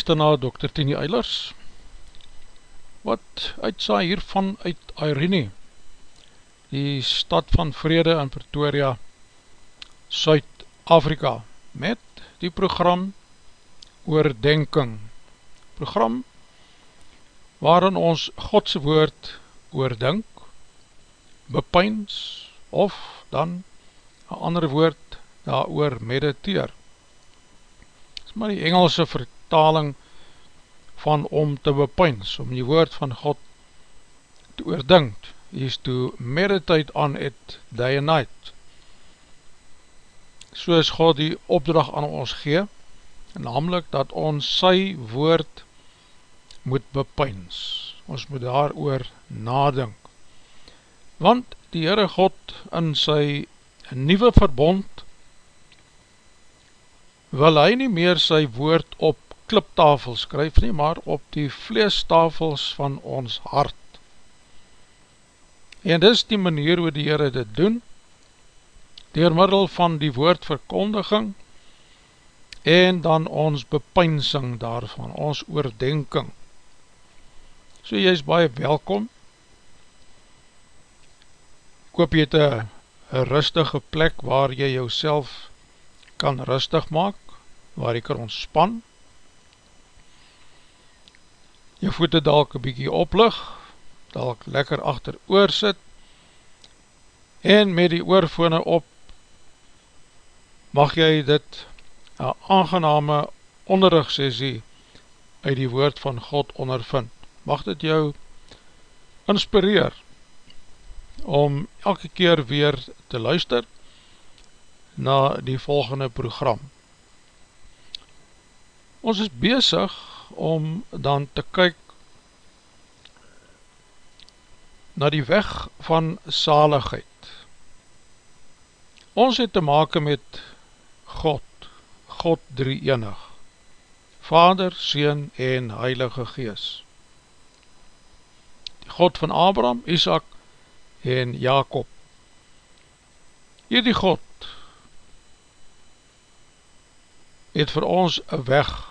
Luister na Dr. Tini Eilers. Wat uitsaai hiervan uit Irene? Die stad van vrede in Pretoria Suid-Afrika met die program Oordenking. Program waarin ons Godse woord oordink bepyns of dan een ander woord daar oor mediteer. Is maar die Engelse vertaling van om te bepyns, om die woord van God te oordinkt, is to meditate on it day and night. So is God die opdracht aan ons gee, namelijk dat ons sy woord moet bepyns. Ons moet daar oor nadink. Want die Heere God in sy nieuwe verbond wil hy nie meer sy woord op kliptafel skryf nie, maar op die vleestafels van ons hart. En dis die manier hoe die Heere dit doen, dier middel van die woordverkondiging, en dan ons bepynsing daarvan, ons oordenking. So jy is baie welkom, ek hoop jy het een rustige plek waar jy jouself kan rustig maak, waar jy kan ontspan, jou voete dalk een bykie oplig, dalk lekker achter oor sit, en met die oorvone op, mag jy dit een aangename onderrigsessie uit die woord van God ondervind. Mag dit jou inspireer om elke keer weer te luister, na die volgende program. Ons is bezig om dan te kyk na die weg van saligheid. Ons het te maken met God, God drie enig, Vader, Seen en Heilige Gees. Die God van Abraham, Isaac en Jacob. Hierdie God het vir ons een weg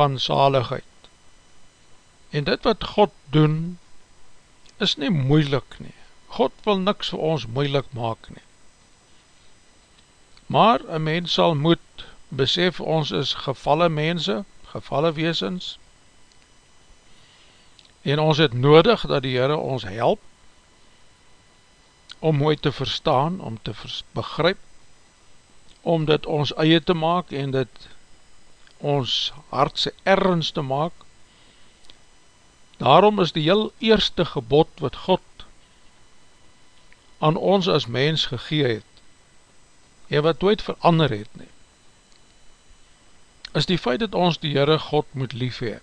van zaligheid. En dit wat God doen, is nie moeilik nie. God wil niks vir ons moeilik maak nie. Maar een mens sal moet besef ons is gevalle mense, gevalle weesens, en ons het nodig dat die Heere ons help om mooi te verstaan, om te begryp, om dit ons eie te maak en dit ons hartse ergens te maak. Daarom is die heel eerste gebod wat God aan ons as mens gegee het, en wat nooit verander het nie, is die feit dat ons die Heere God moet lief hee.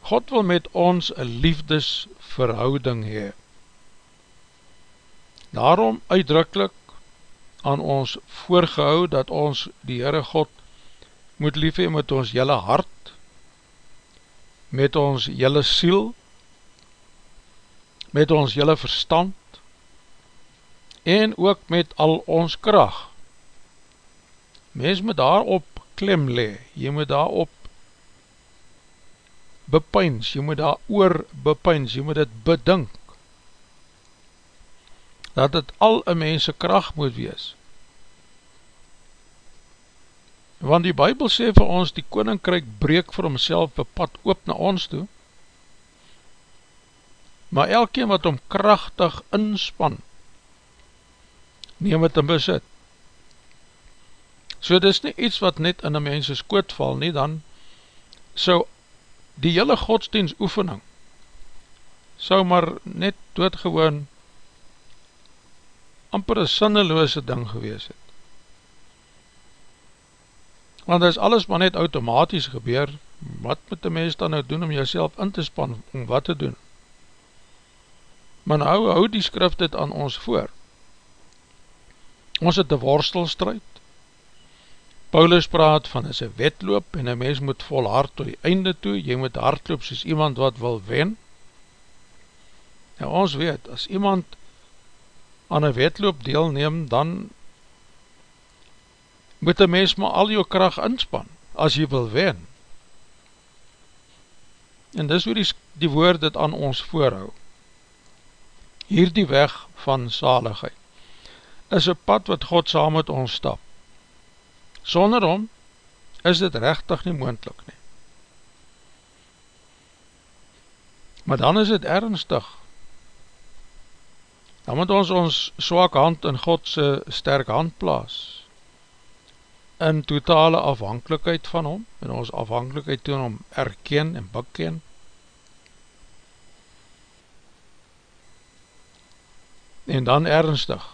God wil met ons een liefdesverhouding hee. Daarom uitdrukkelijk aan ons voorgehou dat ons die Heere God moet lief hee met ons jylle hart, met ons jylle siel, met ons jylle verstand en ook met al ons kracht. Mens moet daarop klem le, jy moet daarop bepyns, jy moet daar oor bepyns, jy moet dit bedink, dat het al een mense kracht moet wees. Want die Bijbel sê vir ons, die koninkryk breek vir homself een pad oop na ons toe, maar elkeen wat hom krachtig inspan, neem het in besit. So dit is nie iets wat net in een mense skoot val nie, dan so die hele godsdienst oefening, so maar net doodgewoon amper een sinneloose ding gewees het. Want is alles maar net automatisch gebeur, wat moet die mens dan nou doen om jyself in te span, om wat te doen? Maar nou hou die skrif dit aan ons voor. Ons het die worstelstrijd. Paulus praat van is een wetloop en een mens moet vol hard tot die einde toe, jy moet hardloop soos iemand wat wil wen. En nou, ons weet, as iemand aan een wetloop deelneem, dan moet een mens maar al jou kracht inspan. as jy wil wen. En dis hoe die, die woord dit aan ons voorhou. Hier die weg van zaligheid is een pad wat God saam met ons stap. Sonder hom is dit rechtig nie moendlik nie. Maar dan is dit ernstig. Dan moet ons ons swak hand in Godse sterk hand plaas. In totale afhankelijkheid van hom, en ons afhankelijkheid toen hom erken en beken. En dan ernstig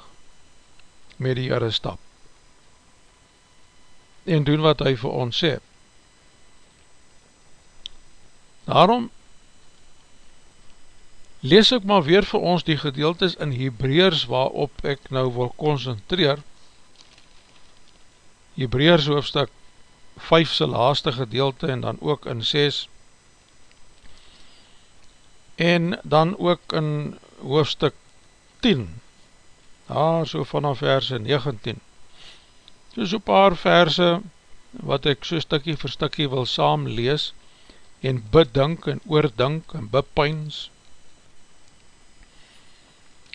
met die Heere stap en doen wat hy vir ons sê. Daarom lees ek maar weer vir ons die gedeeltes in Hebreërs waarop ek nou wil concentreer. Hebreërs hoofstuk 5 se laaste gedeelte en dan ook in 6 en dan ook in hoofstuk 10 daar so vanaf verse 19 so so paar verse wat ek so stikkie vir stikkie wil saam lees en bedink en oordink en bepyns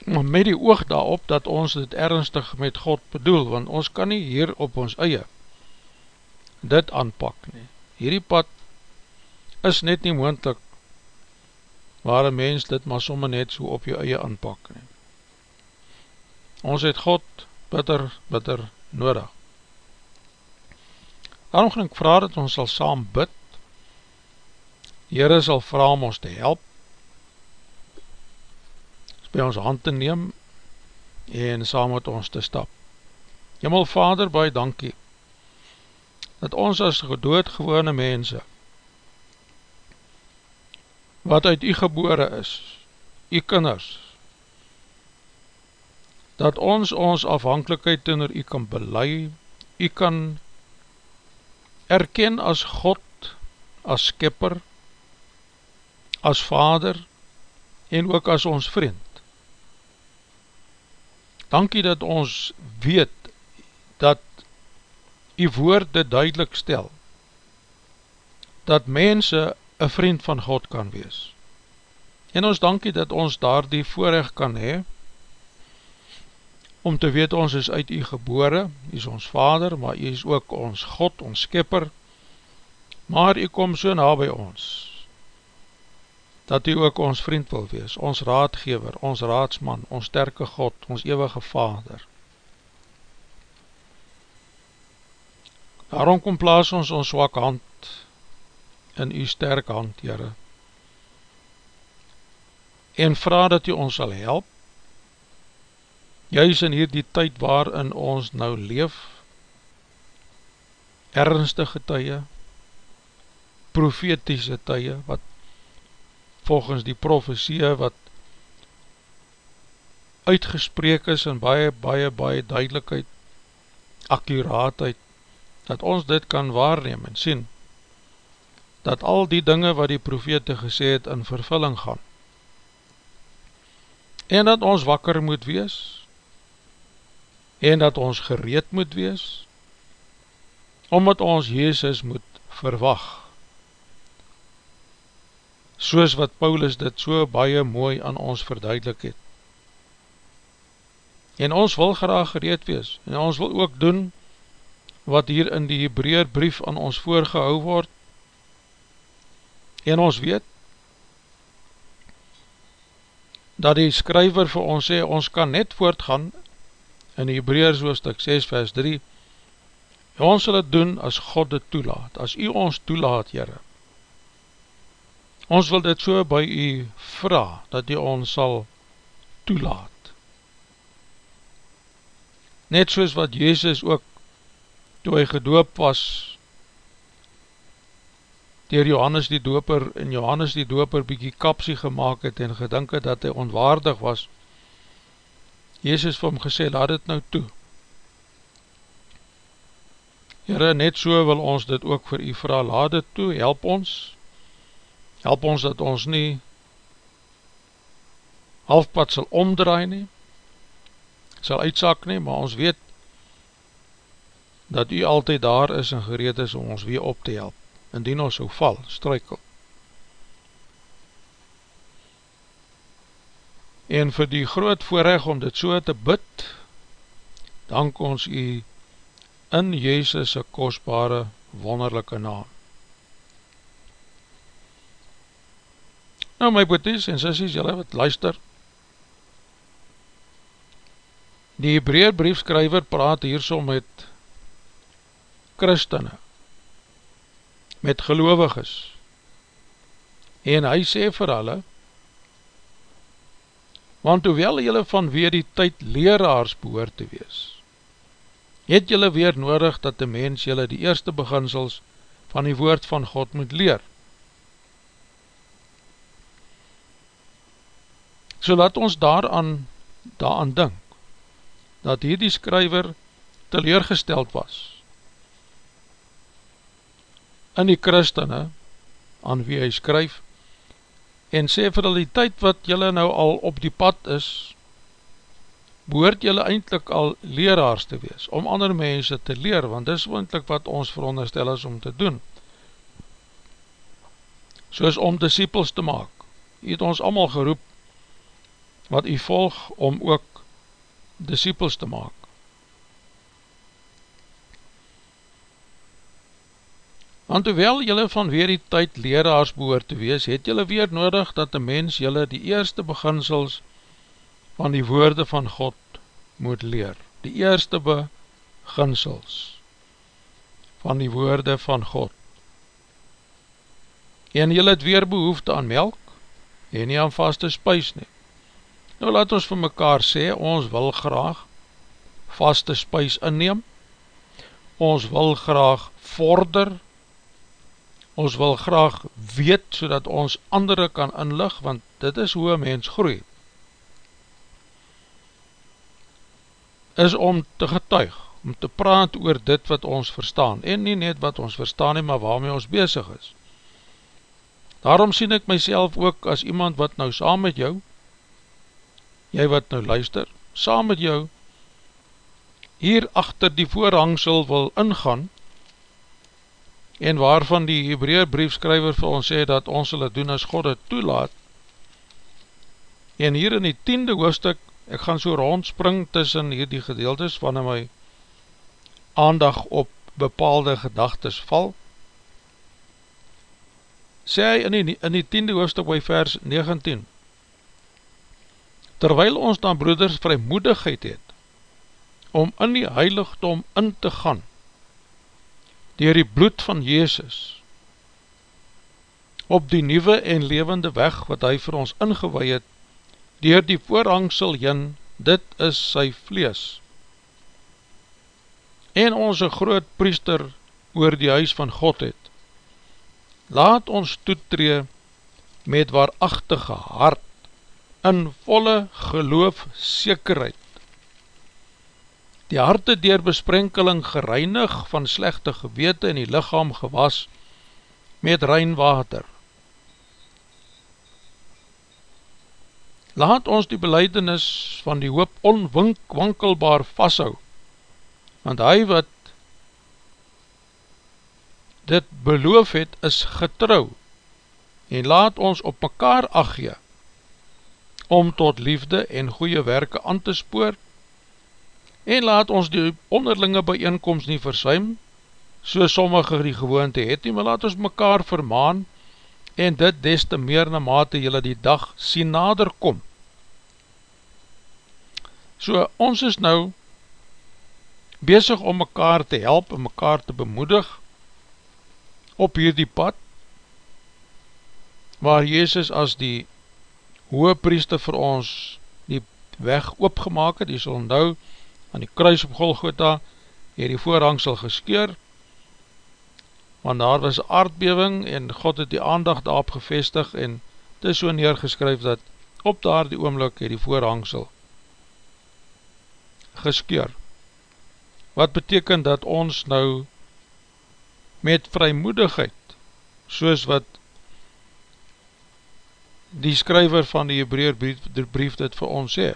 maar met die oog daarop dat ons dit ernstig met God bedoel want ons kan nie hier op ons eie dit aanpak nie hierdie pad is net nie moendlik waar een mens dit maar somme net so op jou eie aanpak nie Ons het God bitter, bitter nodig. Daarom gaan ek vraag dat ons sal saam bid. Heere sal vraag om ons te help. By ons hand te neem en saam met ons te stap. Jimmel Vader, baie dankie dat ons as gedoodgewone mense wat uit u gebore is, u kinders, dat ons ons afhankelijkheid tenor u kan belei, u kan erken as God, as skipper, as vader en ook as ons vriend. Dankie dat ons weet dat u woord dit duidelik stel, dat mense een vriend van God kan wees. En ons dankie dat ons daar die voorrecht kan hee, om te weet ons is uit u gebore, u is ons vader, maar u is ook ons God, ons skipper, maar u kom so na by ons, dat u ook ons vriend wil wees, ons raadgever, ons raadsman, ons sterke God, ons eeuwige vader. Daarom kom plaas ons ons swak hand in u sterk hand, Heere, en vraag dat u ons sal help, juist in hierdie tyd waarin ons nou leef, ernstige tye, profetiese tye, wat volgens die profesie wat uitgespreek is in baie, baie, baie duidelijkheid, akkuraatheid, dat ons dit kan waarneem en sien, dat al die dinge wat die profete gesê het in vervulling gaan, en dat ons wakker moet wees, en dat ons gereed moet wees, omdat ons Jezus moet verwag, soos wat Paulus dit so baie mooi aan ons verduidelik het. En ons wil graag gereed wees, en ons wil ook doen, wat hier in die Hebraeer brief aan ons voorgehou word, en ons weet, dat die skryver vir ons sê, ons kan net voortgaan in Hebreërs hoofdstuk 6 vers 3 ons sal het doen as God dit toelaat as u ons toelaat Heere ons wil dit so by u vraag dat u ons sal toelaat. Net soos wat Jezus ook toe hy gedoop was dier Johannes die doper en Johannes die doper bykie kapsie gemaakt het en gedink het dat hy onwaardig was Jezus vir hom gesê, laat het nou toe. Heere, net so wil ons dit ook vir u vraag, laat het toe, help ons, help ons dat ons nie halfpad sal omdraai nie, sal uitsak nie, maar ons weet, dat u altyd daar is en gereed is om ons weer op te help, indien ons so val, struikel. En vir die groot voorrecht om dit so te bid, dank ons u in Jezus' kostbare, wonderlijke naam. Nou my boeties en sissies, jylle wat luister, die Hebraeer briefskryver praat hier so met christene, met geloviges, en hy sê vir hulle, want hoewel jylle vanweer die tyd leraars behoor te wees, het jylle weer nodig dat die mens jylle die eerste beginsels van die woord van God moet leer. So laat ons daaraan, daaraan dink, dat hierdie skryver teleurgesteld was in die christene aan wie hy skryf en sê vir die tyd wat jylle nou al op die pad is behoort jylle eindelijk al leraars te wees om ander mense te leer want dis eindelijk wat ons veronderstel is om te doen. Soos om disciples te maak. Hy het ons allemaal geroep wat hy volg om ook disciples te maak. Want hoewel jylle vanweer die tyd leraars behoor te wees, het jylle weer nodig dat die mens jylle die eerste beginsels van die woorde van God moet leer. Die eerste beginsels van die woorde van God. En jylle het weer behoefte aan melk en nie aan vaste spuis neem. Nou laat ons vir mekaar sê, ons wil graag vaste spuis inneem, ons wil graag vorder, ons wil graag weet, so dat ons andere kan inlig, want dit is hoe een mens groei. Is om te getuig, om te praat oor dit wat ons verstaan, en nie net wat ons verstaan nie, maar waarmee ons bezig is. Daarom sien ek myself ook as iemand wat nou saam met jou, jy wat nou luister, saam met jou, hier achter die voorhangsel wil ingaan, en waarvan die Hebraeer briefskryver vir ons sê, dat ons het doen as God het toelaat, en hier in die tiende hoofdstuk, ek gaan so rondspring tussen hier die gedeeltes, wanneer my aandag op bepaalde gedagtes val, sê hy in die, in die tiende hoofdstuk by vers 19, terwyl ons dan broeders vrymoedigheid het, om in die heiligdom in te gaan, dier die bloed van Jezus, op die nieuwe en levende weg wat hy vir ons ingewaai het, dier die voorhangsel jyn, dit is sy vlees. En onze groot priester oor die huis van God het, laat ons toetree met waarachtige hart, in volle geloof sekerheid. Die harte dier besprenkeling gereinig van slechte gewete in die lichaam gewas met rein water. Laat ons die beleidenis van die hoop onwinkwinkelbaar vasthou, want hy wat dit beloof het is getrouw, en laat ons op mekaar achtje, om tot liefde en goeie werke aan te spoor, en laat ons die onderlinge bijeenkomst nie versuim, so sommige die gewoonte het nie, maar laat ons mekaar vermaan, en dit des te meer na mate jylle die dag sien nader kom. So, ons is nou bezig om mekaar te help en mekaar te bemoedig op hierdie pad, waar Jezus as die hoge priester vir ons die weg oopgemaak het, die sal onthou aan die kruis op Golgotha, hier die voorhangsel geskeur, want daar was aardbewing en God het die aandacht daarop gevestig en het is so neergeskryf dat op daar die oomlik hier die voorhangsel geskeur. Wat beteken dat ons nou met vrymoedigheid, soos wat die skryver van die Hebraeer brief, dit vir ons sê.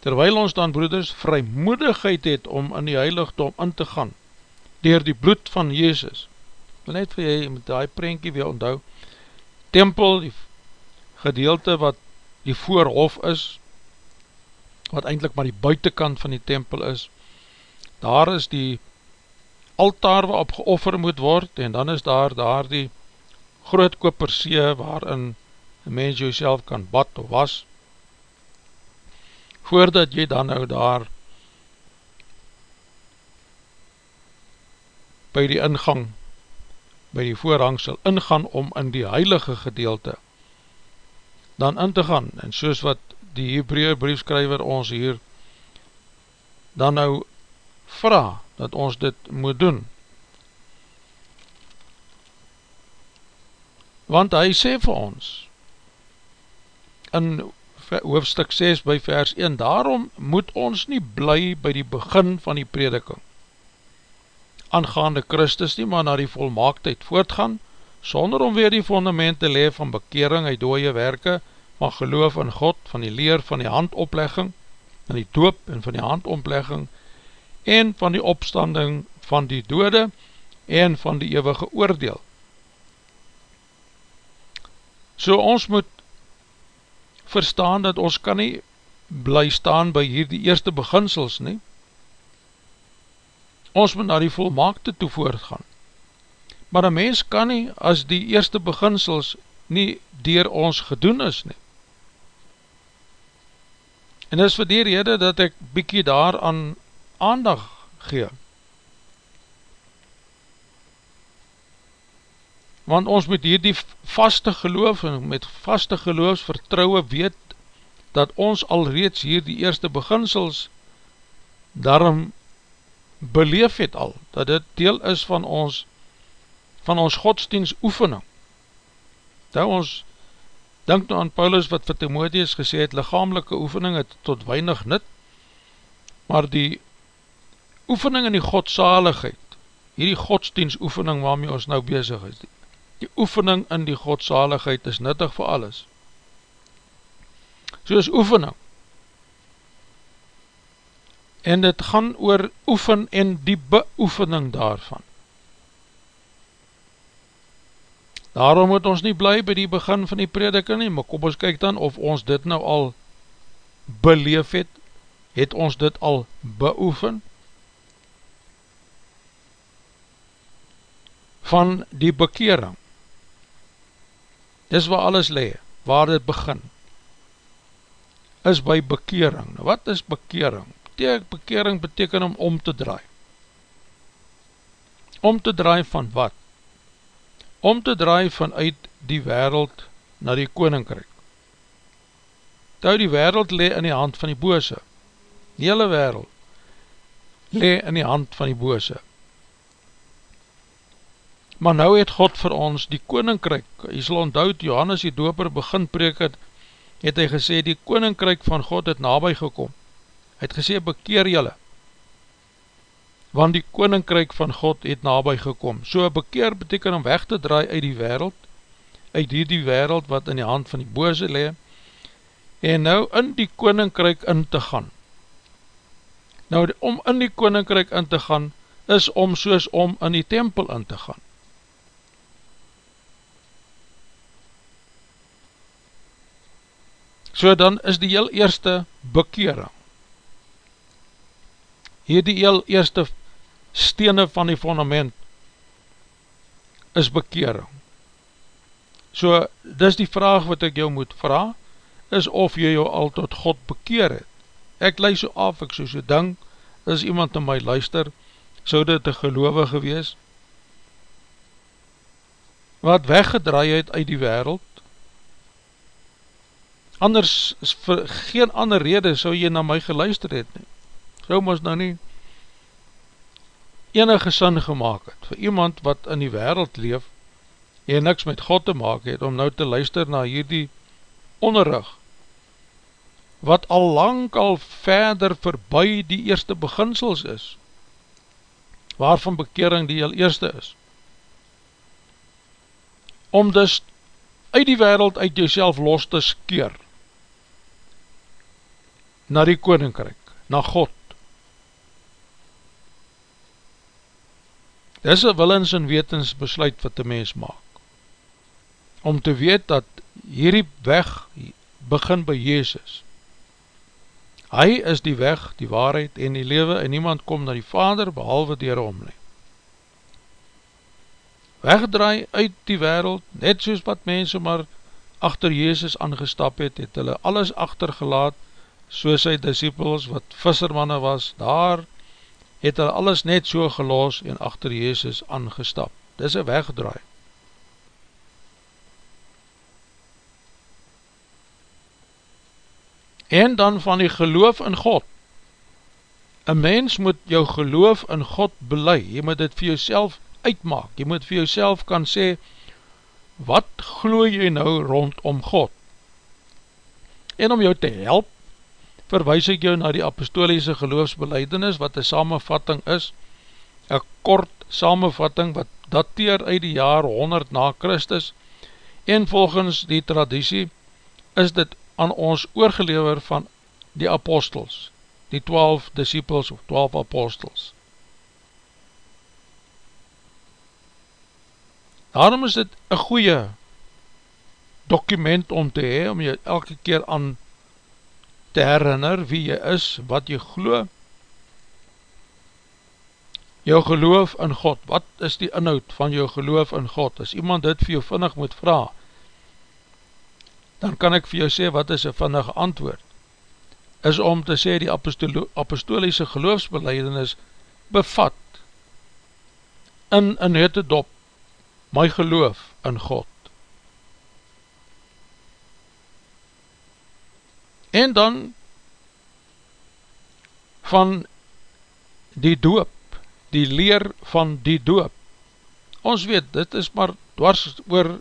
terwyl ons dan broeders vrymoedigheid het om in die heiligdom in te gaan, dier die bloed van Jezus, net vir jy met die prentjie weer onthou, tempel, die gedeelte wat die voorhof is, wat eindelijk maar die buitenkant van die tempel is, daar is die altaar waarop geoffer moet word, en dan is daar daar die groot kopersee waarin een mens jouself kan bad of was, voordat jy dan nou daar by die ingang, by die voorhangsel ingaan om in die heilige gedeelte dan in te gaan, en soos wat die Hebreeër briefskryver ons hier dan nou vraag dat ons dit moet doen. Want hy sê vir ons in hoofdstuk 6 by vers 1, daarom moet ons nie bly by die begin van die prediking aangaande Christus nie, maar na die volmaaktheid voortgaan, sonder om weer die fundament te leef van bekering uit dooie werke, van geloof in God, van die leer van die handoplegging, van die doop en van die handoplegging, en van die opstanding van die dode en van die eeuwige oordeel. So ons moet verstaan dat ons kan nie bly staan by hier die eerste beginsels nie. Ons moet na die volmaakte toe voortgaan. Maar een mens kan nie as die eerste beginsels nie dier ons gedoen is nie. En dis vir die rede dat ek bykie daar aan aandag gee. Want ons moet hier die vaste geloof en met vaste geloofsvertrouwe weet dat ons alreeds hier die eerste beginsels daarom beleef het al, dat dit deel is van ons van ons godsdienst oefening. Nou ons denk nou aan Paulus wat vir Timotheus gesê het, lichamelike oefening het tot weinig nut, maar die oefening in die godsaligheid, hierdie godsdienst oefening waarmee ons nou bezig is, die, die oefening in die godsaligheid is nuttig vir alles. So is oefening. En dit gaan oor oefen en die beoefening daarvan. Daarom moet ons nie bly by die begin van die prediker nie, maar kom ons kyk dan of ons dit nou al beleef het, het ons dit al beoefen, van die bekering. Dis waar alles lee, waar dit begin, is by bekering. Nou, wat is bekering? Bekering beteken om om te draai. Om te draai van wat? Om te draai vanuit die wereld na die koninkryk. Tou die wereld lee in die hand van die bose. Die hele wereld lee in die hand van die bose. Maar nou het God vir ons die koninkryk, hy sal onthoud, Johannes die doper begin preek het, het hy gesê, die koninkryk van God het nabij gekom. Hy het gesê, bekeer jylle, want die koninkryk van God het nabij gekom. So bekeer beteken om weg te draai uit die wereld, uit die die wereld wat in die hand van die bose le, en nou in die koninkryk in te gaan. Nou, om in die koninkryk in te gaan, is om soos om in die tempel in te gaan. So dan is die heel eerste bekering. Hier die heel eerste stene van die fundament is bekering. So dis die vraag wat ek jou moet vraag, is of jy jou al tot God bekeer het. Ek lees so af, ek so so dink, is iemand in my luister, so dit een gelovige wees, wat weggedraai het uit die wereld, anders, vir geen ander rede sou jy na my geluister het nie. Sou ons nou nie enige sin gemaakt het, vir iemand wat in die wereld leef, en niks met God te maak het, om nou te luister na hierdie onderrug, wat al lang al verder verby die eerste beginsels is, waarvan bekering die heel eerste is, om dus uit die wereld uit jouself los te skeer, na die koninkryk, na God. Dis een willens en wetens besluit wat die mens maak, om te weet dat hierdie weg begin by Jezus. Hy is die weg, die waarheid en die lewe en niemand kom na die Vader behalwe dier om nie. Wegdraai uit die wereld, net soos wat mense maar achter Jezus aangestap het, het hulle alles achtergelaat, soos sy disciples wat vissermanne was, daar het hulle alles net so gelos en achter Jezus aangestap. Dis een wegdraai. En dan van die geloof in God. Een mens moet jou geloof in God belei, jy moet dit vir jouself uitmaak, jy moet vir jouself kan sê, wat glooi jy nou rondom God? En om jou te help, verwijs ek jou na die apostoliese geloofsbeleidenis, wat een samenvatting is, een kort samenvatting, wat dateer uit die jaar 100 na Christus, en volgens die traditie, is dit aan ons oorgelever van die apostels, die 12 disciples of 12 apostels. Daarom is dit een goeie dokument om te hee, om jy elke keer aan te herinner wie jy is, wat jy glo, jou geloof in God, wat is die inhoud van jou geloof in God, as iemand dit vir jou vinnig moet vraag, dan kan ek vir jou sê, wat is een vinnige antwoord, is om te sê die apostolo apostoliese geloofsbeleidenis bevat in een hete dop my geloof in God. En dan van die doop, die leer van die doop. Ons weet, dit is maar dwars oor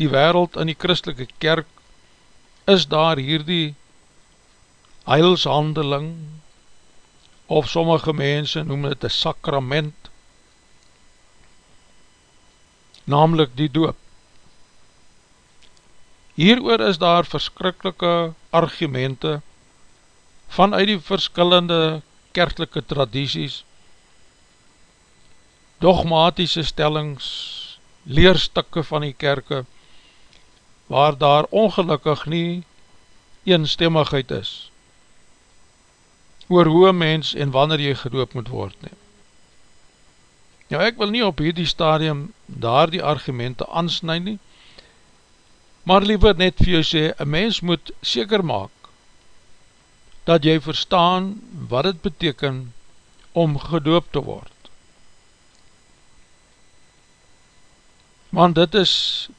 die wereld in die christelike kerk, is daar hier die heilshandeling, of sommige mense noem dit een sakrament, namelijk die doop. Hieroor is daar verskrikkelike argumente vanuit die verskillende kerkelike tradities, dogmatische stellings, leerstukke van die kerke, waar daar ongelukkig nie eenstemmigheid is, oor hoe mens en wanneer jy gedoop moet word neem. Ja, ek wil nie op hierdie stadium daar die argumente ansnui nie, maar liever net vir jou sê, een mens moet seker maak, dat jy verstaan wat het beteken om gedoop te word. Want dit is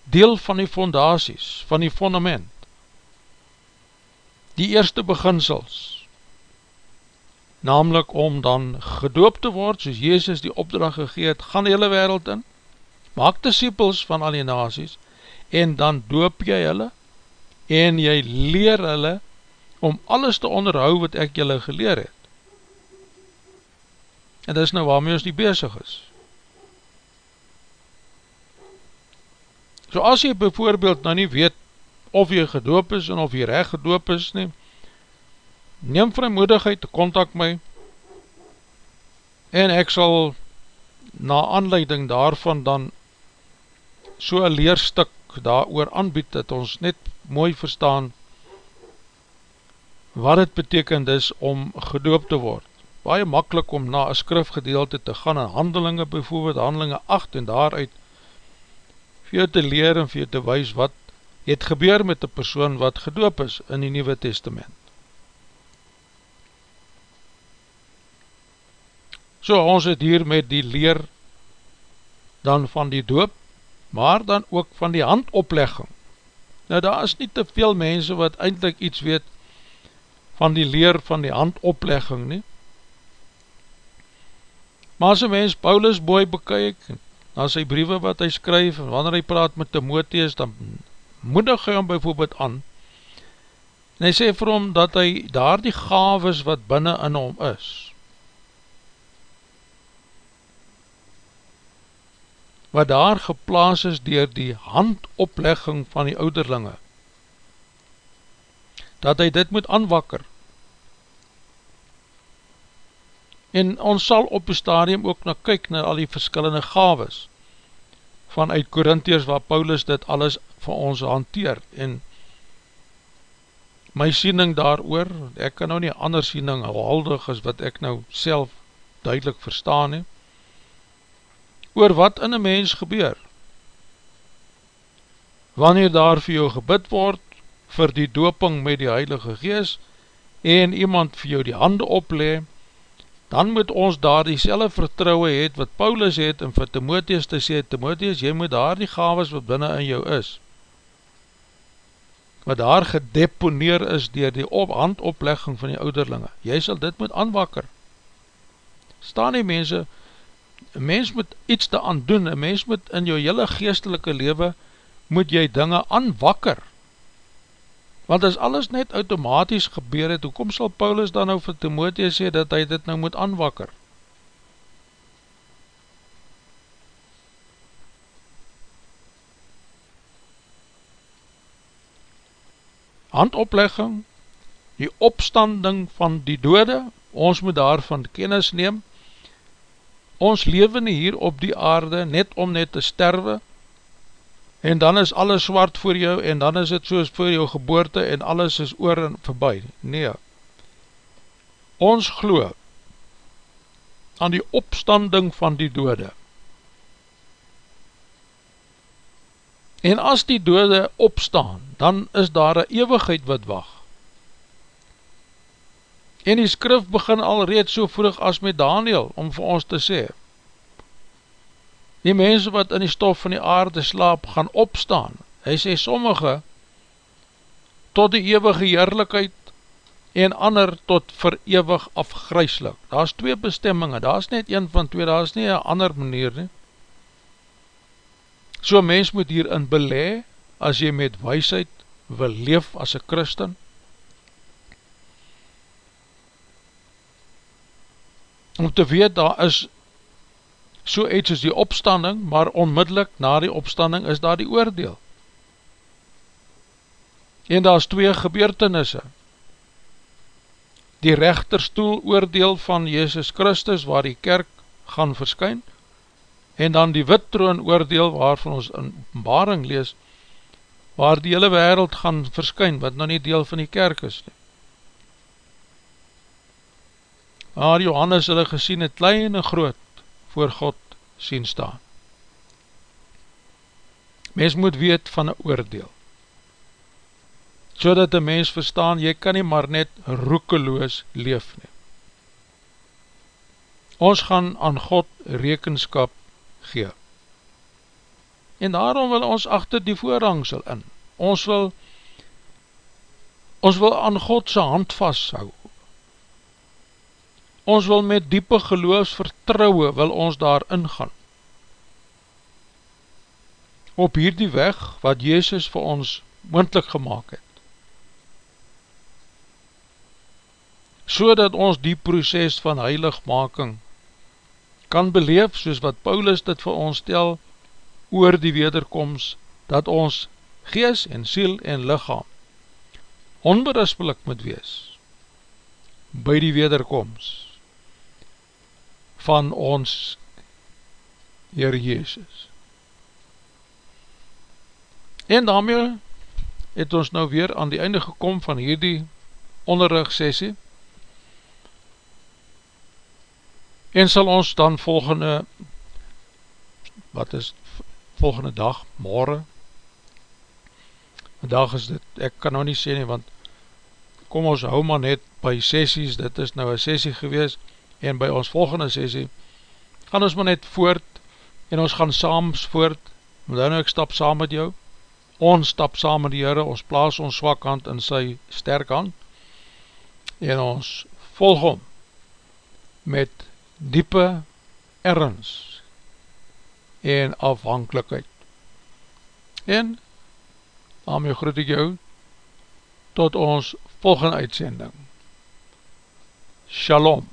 deel van die fondaties, van die fondament, die eerste beginsels, namelijk om dan gedoop te word, soos Jezus die opdracht gegeet, gaan die hele wereld in, maak disciples van al die nazies, en dan doop jy hulle, en jy leer hulle, om alles te onderhou wat ek julle geleer het. En dis nou waarmee ons nie bezig is. So as jy bijvoorbeeld nou nie weet, of jy gedoop is, en of jy recht gedoop is nie, neem vrymoedigheid, kontak my, en ek sal na aanleiding daarvan dan so een leerstuk daar oor aanbied, dat ons net mooi verstaan wat het betekend is om gedoop te word. Baie makkelijk om na een skrifgedeelte te gaan in handelinge, bijvoorbeeld handelinge 8 en daaruit vir jou te leer en vir jou te wees wat het gebeur met die persoon wat gedoop is in die Nieuwe Testament. So ons het hier met die leer dan van die doop, maar dan ook van die handoplegging. Nou daar is nie te veel mense wat eindelijk iets weet van die leer van die handoplegging nie. Maar as een mens Paulus boy bekyk, na sy briewe wat hy skryf, en wanneer hy praat met Timotheus, dan moedig hy hom bijvoorbeeld aan, en hy sê vir hom dat hy daar die gaves wat binnen in hom is, wat daar geplaas is dier die handoplegging van die ouderlinge, dat hy dit moet aanwakker, En ons sal op die stadium ook na kyk na al die verskillende gaves vanuit Korintiërs waar Paulus dit alles vir ons hanteer. En my siening daar oor, ek kan nou nie ander siening haldig as wat ek nou self duidelik verstaan he, oor wat in een mens gebeur. Wanneer daar vir jou gebid word vir die doping met die Heilige Gees en iemand vir jou die hande oplee, dan moet ons daar die selle vertrouwe het wat Paulus het en vir Timotheus te sê, Timotheus, jy moet daar die gaves wat binnen in jou is, wat daar gedeponeer is dier die op handoplegging van die ouderlinge, jy sal dit moet aanwakker. Staan die mense, een mens moet iets te aandoen, een mens moet in jou hele geestelike leven, moet jy dinge aanwakker, Want as alles net automatisch gebeur het, hoekom sal Paulus dan nou vir Timotheus sê dat hy dit nou moet aanwakker? Handoplegging, die opstanding van die dode, ons moet daarvan kennis neem, ons leven hier op die aarde net om net te sterwe, en dan is alles zwart voor jou, en dan is het soos voor jou geboorte, en alles is oor en voorbij. Nee, ons glo aan die opstanding van die dode. En as die dode opstaan, dan is daar een eeuwigheid wat wacht. En die skrif begin al reeds so vroeg as met Daniel, om vir ons te sê, die mense wat in die stof van die aarde slaap gaan opstaan, hy sê sommige tot die eeuwige heerlijkheid en ander tot verewig afgryslik. Daar is twee bestemminge, daar is net een van twee, daar is nie een ander manier nie. So mens moet hierin belee, as jy met weisheid wil leef as een christen, om te weet, daar is so iets is die opstanding, maar onmiddellik na die opstanding is daar die oordeel. En daar is twee gebeurtenisse. Die rechterstoel oordeel van Jezus Christus, waar die kerk gaan verskyn, en dan die wittroon oordeel, waarvan ons in openbaring lees, waar die hele wereld gaan verskyn, wat nou nie deel van die kerk is nie. Waar Johannes hulle gesien het, klein en groot, voor God sien staan. Mens moet weet van een oordeel. So dat die mens verstaan, jy kan nie maar net roekeloos leef nie. Ons gaan aan God rekenskap gee. En daarom wil ons achter die voorhangsel in. Ons wil ons wil aan Godse hand vasthou ons wil met diepe geloofsvertrouwe wil ons daar ingaan. Op hierdie weg wat Jezus vir ons moendlik gemaakt het. So dat ons die proces van heiligmaking kan beleef soos wat Paulus dit vir ons stel oor die wederkomst dat ons gees en siel en lichaam onberispelik moet wees by die wederkomst van ons Heer Jezus. En daarmee het ons nou weer aan die einde gekom van hierdie onderrug sessie en sal ons dan volgende wat is volgende dag, morgen dag is dit, ek kan nou nie sê nie want kom ons hou maar net by sessies, dit is nou een sessie gewees en by ons volgende sessie gaan ons maar net voort en ons gaan saams voort. Want nou ek stap saam met jou. Ons stap saam met die Heere ons plaas ons swak hand in sy sterk hand en ons volg om met diepe erns en afhankelijkheid en daarmee groet ek jou tot ons volgende uitsending. Shalom